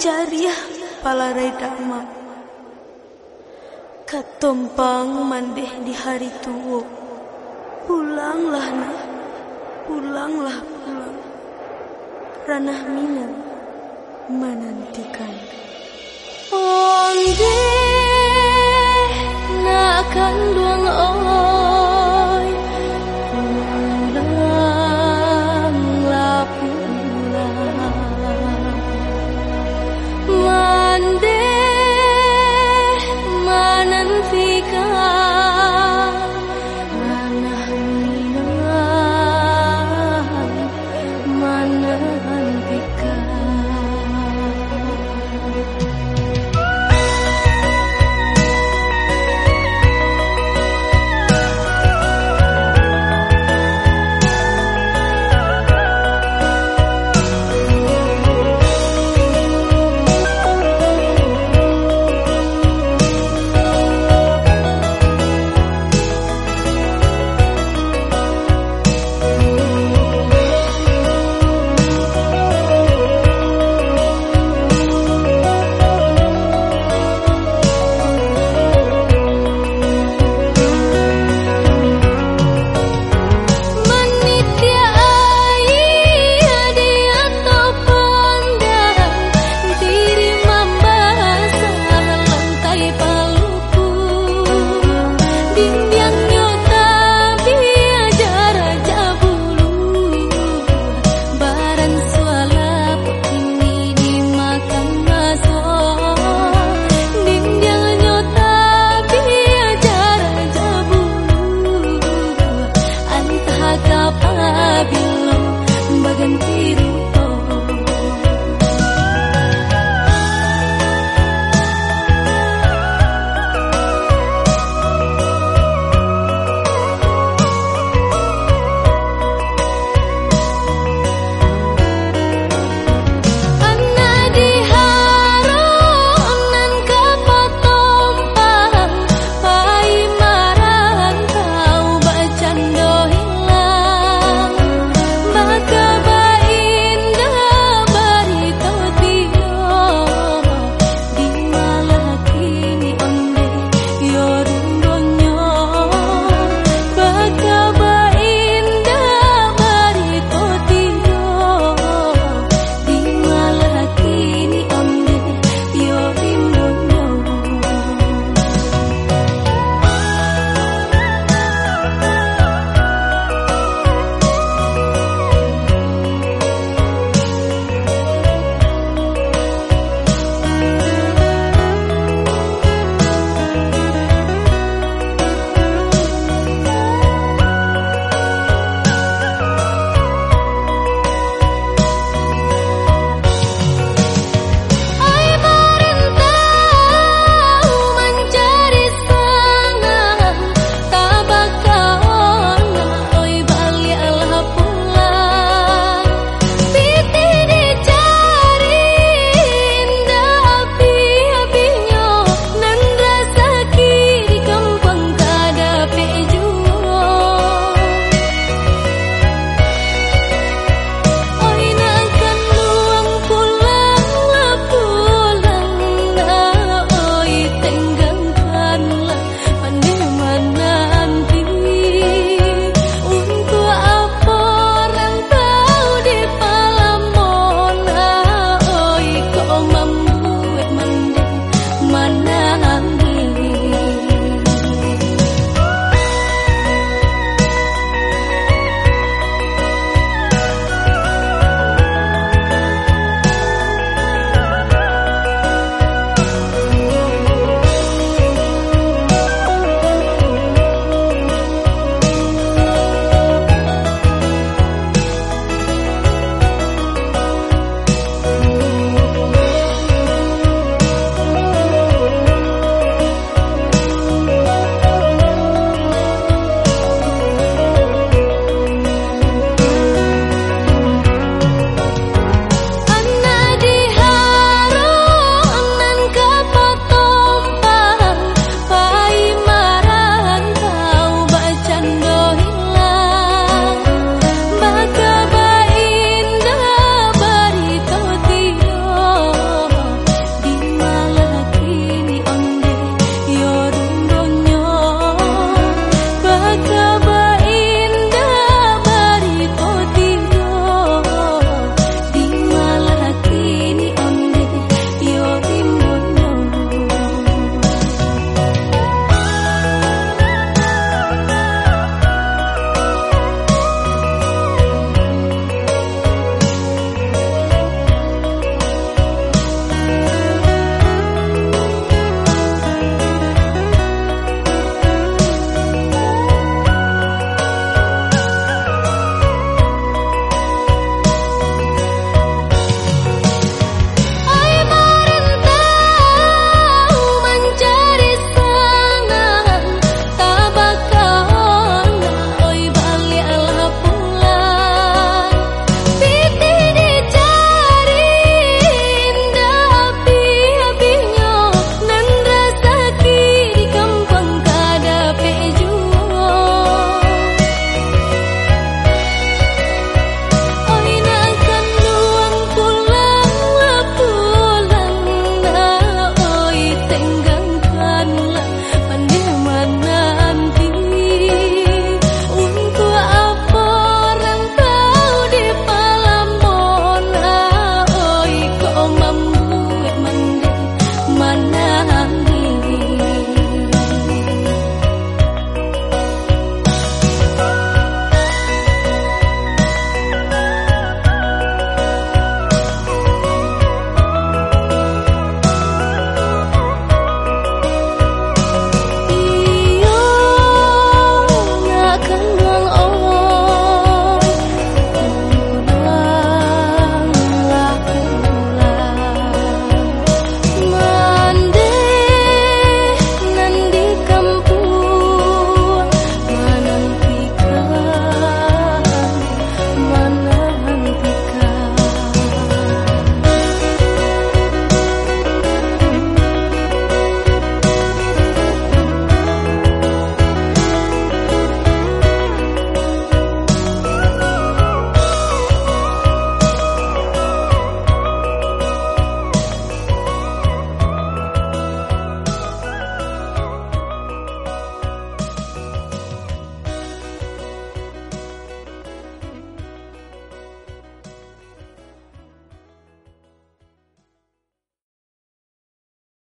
jariah palarai dama Katompang mandeh di hari tuwo, Pulanglah nah Pulanglah pulang Ranah minang menantikan. Onde nak kandung oh